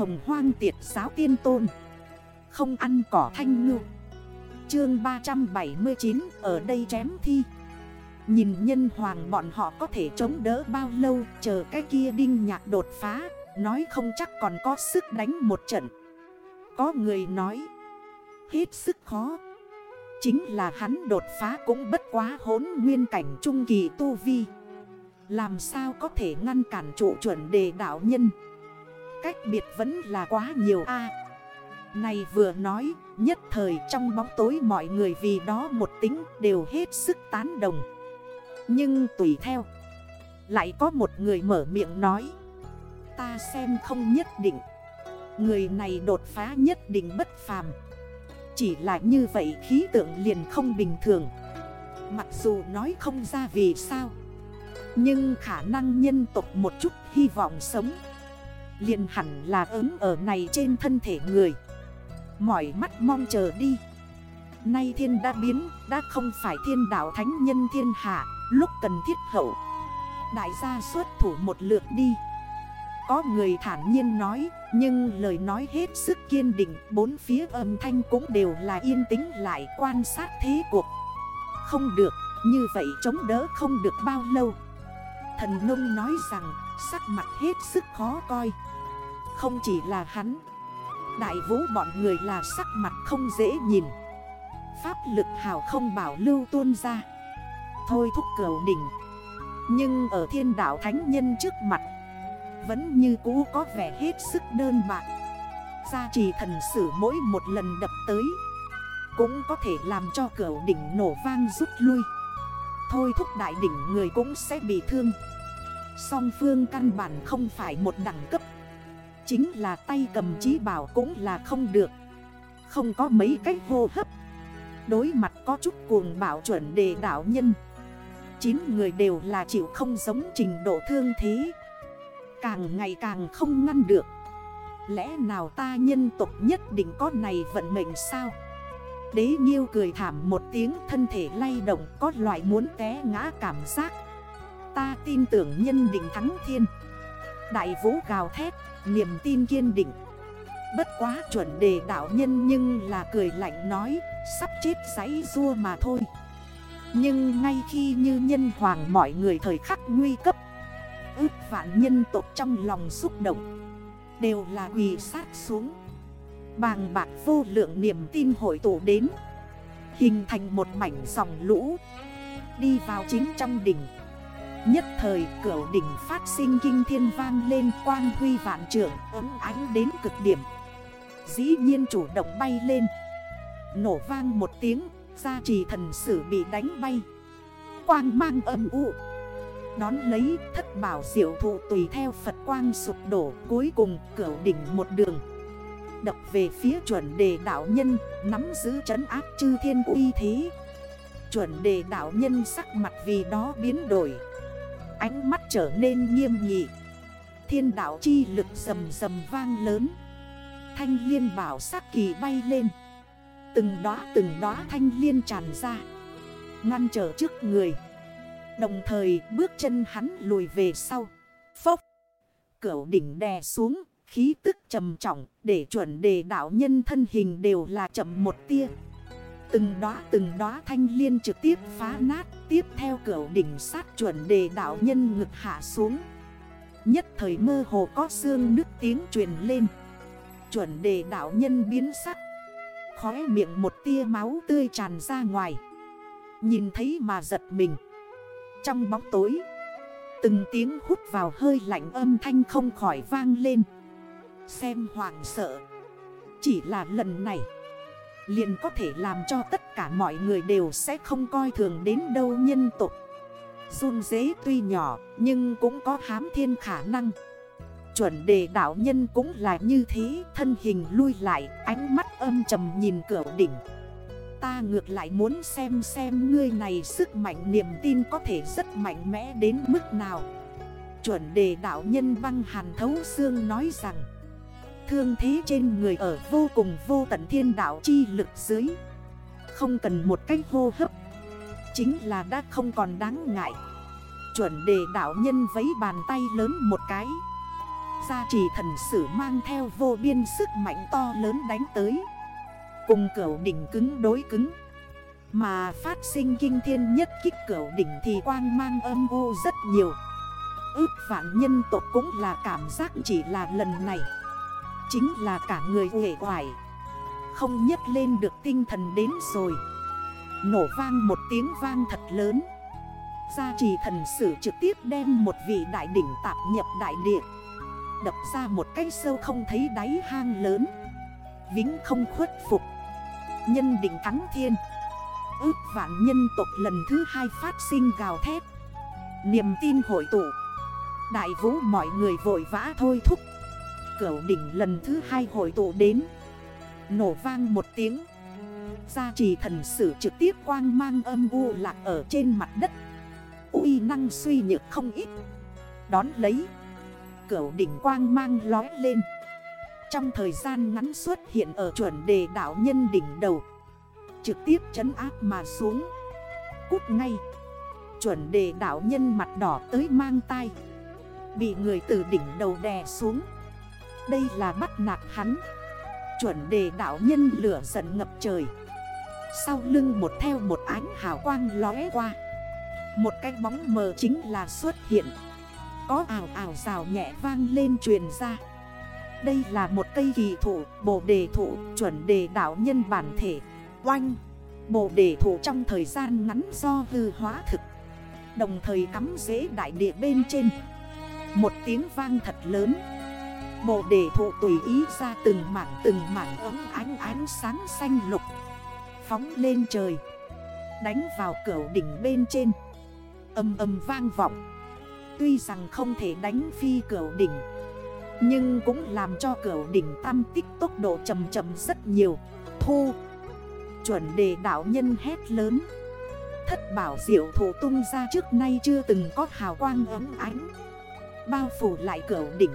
hồng hoang tiệt giáo tiên tôn. Không ăn cỏ thanh ngư. Chương 379 ở đây chém thi. Nhìn nhân hoàng bọn họ có thể chống đỡ bao lâu, Chờ cái kia đinh nhạc đột phá, Nói không chắc còn có sức đánh một trận. Có người nói, Hết sức khó. Chính là hắn đột phá cũng bất quá hốn nguyên cảnh trung kỳ tu vi. Làm sao có thể ngăn cản trụ chuẩn đề đạo nhân? Cách biệt vẫn là quá nhiều a. Này vừa nói, Nhất thời trong bóng tối mọi người vì đó một tính đều hết sức tán đồng. Nhưng tùy theo, Lại có một người mở miệng nói, Ta xem không nhất định. Người này đột phá nhất định bất phàm. Chỉ là như vậy khí tượng liền không bình thường. Mặc dù nói không ra vì sao, Nhưng khả năng nhân tộc một chút hy vọng sống liền hẳn là ứng ở này trên thân thể người. Mỏi mắt mong chờ đi. Nay thiên đã biến, Đã không phải thiên đạo thánh nhân thiên hạ, Lúc cần thiết hậu. Đại gia xuất thủ một lượt đi. Có người thản nhiên nói, Nhưng lời nói hết sức kiên định, Bốn phía âm thanh cũng đều là yên tĩnh lại quan sát thế cuộc. Không được, Như vậy chống đỡ không được bao lâu. Thần nông nói rằng Sắc mặt hết sức khó coi. Không chỉ là hắn, Đại vũ bọn người là sắc mặt không dễ nhìn. Pháp lực hào không bảo lưu tuôn ra. Thôi thúc cầu đỉnh. Nhưng ở thiên đạo thánh nhân trước mặt, Vẫn như cũ có vẻ hết sức đơn bạc. Gia trì thần sử mỗi một lần đập tới, Cũng có thể làm cho cửa đỉnh nổ vang rút lui. Thôi thúc đại đỉnh người cũng sẽ bị thương. Song phương căn bản không phải một đẳng cấp. Chính là tay cầm trí bảo cũng là không được. Không có mấy cách hô hấp. Đối mặt có chút cuồng bảo chuẩn đề đảo nhân. Chín người đều là chịu không giống trình độ thương thế. Càng ngày càng không ngăn được. Lẽ nào ta nhân tục nhất định có này vận mệnh sao? Đế nghiêu cười thảm một tiếng, thân thể lay động, Có loại muốn té ngã cảm giác. Ta tin tưởng nhân định thắng thiên. Đại vũ gào thét, Niềm tin kiên định. Bất quá chuẩn đề đạo nhân nhưng là cười lạnh nói, Sắp chết giấy rua mà thôi. Nhưng ngay khi như nhân hoàng mọi người thời khắc nguy cấp, Ước vạn nhân tộc trong lòng xúc động, Đều là quỳ sát xuống. Bàng bạc vô lượng niềm tin hội tụ đến, Hình thành một mảnh dòng lũ, Đi vào chính trong đỉnh. Nhất thời cửa đỉnh phát sinh kinh thiên vang lên quang huy vạn trưởng ấm ánh đến cực điểm. Dĩ nhiên chủ động bay lên. Nổ vang một tiếng, Gia trì thần sử bị đánh bay. Quang mang âm u. Đón lấy thất bảo diệu thụ tùy theo Phật quang sụp đổ, Cuối cùng cửa đỉnh một đường. Đập về phía chuẩn đề đạo nhân, Nắm giữ trấn áp chư thiên uy thế. Chuẩn đề đạo nhân sắc mặt vì đó biến đổi. Ánh mắt trở nên nghiêm nghị. Thiên đạo chi lực rầm rầm vang lớn. Thanh liên bảo sắc kỳ bay lên. Từng đóa từng đóa thanh liên tràn ra. Ngăn trở trước người. Đồng thời, bước chân hắn lùi về sau. Phốc! Cửu đỉnh đè xuống, Khí tức trầm trọng, Để chuẩn đề đạo nhân thân hình đều là chậm một tia. Từng đóa từng đóa thanh liên trực tiếp phá nát, Tiếp theo cửa đỉnh sát chuẩn đề đạo nhân ngực hạ xuống. Nhất thời mơ hồ có xương nước tiếng truyền lên. Chuẩn đề đạo nhân biến sắc. Khóe miệng một tia máu tươi tràn ra ngoài. Nhìn thấy mà giật mình. Trong bóng tối, Từng tiếng hút vào hơi lạnh âm thanh không khỏi vang lên. Xem hoàng sợ. Chỉ là lần này liền có thể làm cho tất cả mọi người đều sẽ không coi thường đến đâu nhân tục. Run dế tuy nhỏ, nhưng cũng có hám thiên khả năng. Chuẩn đề đạo nhân cũng là như thế, Thân hình lui lại, ánh mắt âm trầm nhìn cửa đỉnh. Ta ngược lại muốn xem xem ngươi này sức mạnh niềm tin có thể rất mạnh mẽ đến mức nào. Chuẩn đề đạo nhân băng hàn thấu xương nói rằng Thương thế trên người ở vô cùng vô tận thiên đạo chi lực dưới. Không cần một cách hô hấp. Chính là đã không còn đáng ngại. Chuẩn đề đạo nhân vấy bàn tay lớn một cái. Gia trì thần sử mang theo vô biên sức mạnh to lớn đánh tới. Cùng cửu đỉnh cứng đối cứng. Mà phát sinh kinh thiên nhất kích cửu đỉnh thì quang mang âm u rất nhiều. Ước vạn nhân tộc cũng là cảm giác chỉ là lần này. Chính là cả người nghệ hoài Không nhấc lên được tinh thần đến rồi. Nổ vang một tiếng vang thật lớn. Gia trì thần sử trực tiếp đem một vị đại đỉnh tạp nhập đại địa. Đập ra một cái sâu không thấy đáy hang lớn. Vĩnh không khuất phục. Nhân đỉnh thắng thiên. Ước vạn nhân tộc lần thứ hai phát sinh gào thét. Niềm tin hội tụ. Đại vũ mọi người vội vã thôi thúc Cửu đỉnh lần thứ hai hội tụ đến. Nổ vang một tiếng. Gia trì thần sử trực tiếp quang mang âm u lạc ở trên mặt đất. Uy năng suy nhược không ít. Đón lấy. Cửu đỉnh quang mang lói lên. Trong thời gian ngắn xuất hiện ở chuẩn đề đảo nhân đỉnh đầu. Trực tiếp chấn áp mà xuống. Cút ngay. Chuẩn đề đảo nhân mặt đỏ tới mang tay Bị người từ đỉnh đầu đè xuống. Đây là bắt nạt hắn. Chuẩn đề đảo nhân lửa giận ngập trời. Sau lưng một theo một ánh hào quang lóe qua. Một cái bóng mờ chính là xuất hiện. Có ảo ảo rào nhẹ vang lên truyền ra. Đây là một cây kỳ thụ, bồ đề thụ, chuẩn đề đảo nhân bản thể. Oanh, bồ đề thụ trong thời gian ngắn do hư hóa thực. Đồng thời cắm dễ đại địa bên trên. Một tiếng vang thật lớn. Bồ đề thụ tùy ý ra từng mảng từng mảng ấm ánh ánh sáng xanh lục. Phóng lên trời. Đánh vào cửa đỉnh bên trên. Âm âm vang vọng. Tuy rằng không thể đánh phi cửa đỉnh, Nhưng cũng làm cho cửa đỉnh tam tích tốc độ chầm chầm rất nhiều. Thu. Chuẩn đề đảo nhân hét lớn. Thất bảo diệu thủ tung ra trước nay chưa từng có hào quang ấm ánh, Bao phủ lại cửa đỉnh.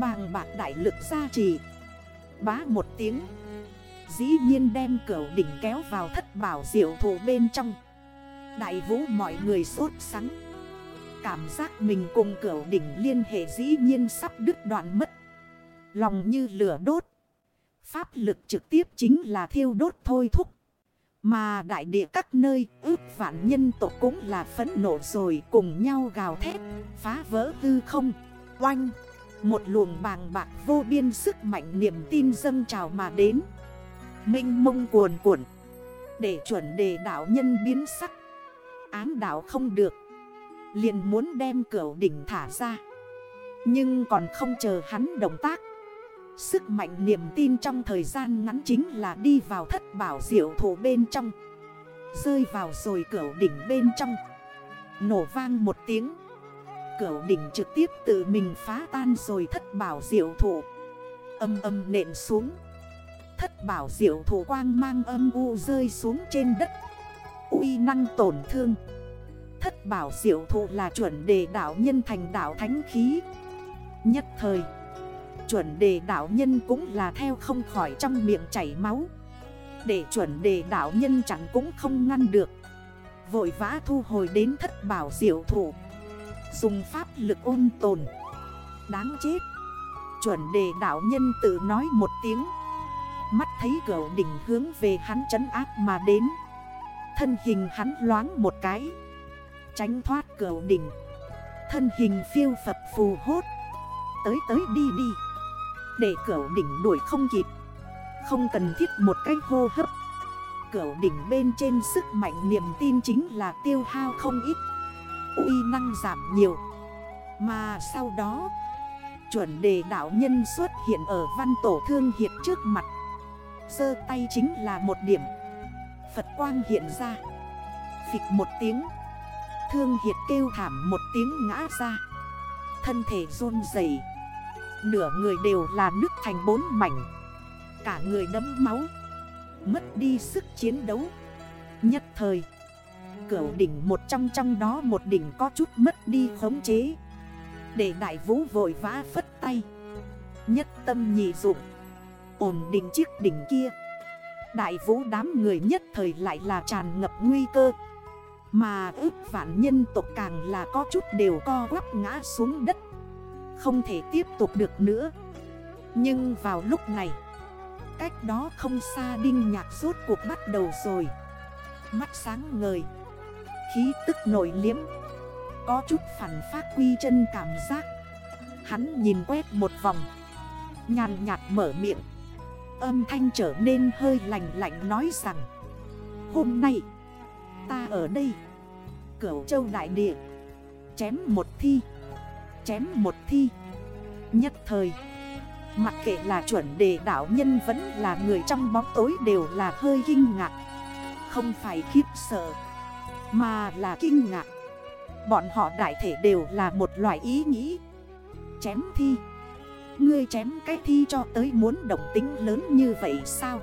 Bàng bạc đại lực gia trì. Bá một tiếng. Dĩ nhiên đem cửa đỉnh kéo vào thất bảo diệu thủ bên trong. Đại vũ mọi người sốt sắng. Cảm giác mình cùng cửa đỉnh liên hệ dĩ nhiên sắp đứt đoạn mất. Lòng như lửa đốt. Pháp lực trực tiếp chính là thiêu đốt thôi thúc. Mà đại địa các nơi, ước vạn nhân tộc cũng là phấn nộ rồi cùng nhau gào thét, Phá vỡ hư không. Oanh! Một luồng bàng bạc vô biên sức mạnh niềm tin dâng trào mà đến. Minh mông cuồn cuộn. Để chuẩn đề đảo nhân biến sắc. Ám đảo không được. Liền muốn đem cửa đỉnh thả ra. Nhưng còn không chờ hắn động tác. Sức mạnh niềm tin trong thời gian ngắn chính là đi vào thất bảo diệu thủ bên trong. Rơi vào rồi cửa đỉnh bên trong. Nổ vang một tiếng. Cửa đỉnh trực tiếp tự mình phá tan rồi thất bảo diệu thủ. Âm âm nện xuống. Thất bảo diệu thủ quang mang âm u rơi xuống trên đất. Uy năng tổn thương. Thất bảo diệu thủ là chuẩn đề đảo nhân thành đảo thánh khí. Nhất thời, Chuẩn đề đảo nhân cũng là theo không khỏi trong miệng chảy máu. Để chuẩn đề đảo nhân chẳng cũng không ngăn được. Vội vã thu hồi đến thất bảo diệu thủ. Dùng pháp lực ôn tồn. Đáng chết. Chuẩn đề đảo nhân tự nói một tiếng. Mắt thấy cửa đỉnh hướng về hắn trấn áp mà đến. Thân hình hắn loáng một cái. Tránh thoát cửa đỉnh. Thân hình phiêu phập phù hốt. Tới tới đi đi. Để cửa đỉnh đuổi không kịp. Không cần thiết một cái hô hấp. Cửa đỉnh bên trên sức mạnh niềm tin chính là tiêu hao không ít uy năng giảm nhiều. Mà sau đó, Chuẩn đề đạo nhân xuất hiện ở văn tổ thương hiệt trước mặt. Sơ tay chính là một điểm. Phật quang hiện ra. Phịch một tiếng. Thương hiệt kêu thảm một tiếng ngã ra. Thân thể run dày Nửa người đều là nước thành bốn mảnh. Cả người đấm máu. Mất đi sức chiến đấu. Nhất thời Cửu đỉnh một trong trong đó một đỉnh có chút mất đi khống chế. Để đại vũ vội vã phất tay. Nhất tâm nhị dụng. Ổn định chiếc đỉnh kia. Đại vũ đám người nhất thời lại là tràn ngập nguy cơ. Mà ước vạn nhân tộc càng là có chút đều co quắp ngã xuống đất. Không thể tiếp tục được nữa. Nhưng vào lúc này, Cách đó không xa đinh nhạc rốt cuộc bắt đầu rồi. Mắt sáng ngời. Khí tức nổi liếm Có chút phản phát quy chân cảm giác. Hắn nhìn quét một vòng. Nhàn nhạt mở miệng. Âm thanh trở nên hơi lạnh lạnh nói rằng, Hôm nay, Ta ở đây. Cửu châu đại địa. Chém một thi. Chém một thi. Nhất thời, Mặc kệ là chuẩn đề đảo nhân vẫn là người trong bóng tối đều là hơi kinh ngạc. Không phải khiếp sợ. Mà là kinh ngạc. Bọn họ đại thể đều là một loại ý nghĩ. Chém thi. Ngươi chém cái thi cho tới muốn động tính lớn như vậy sao?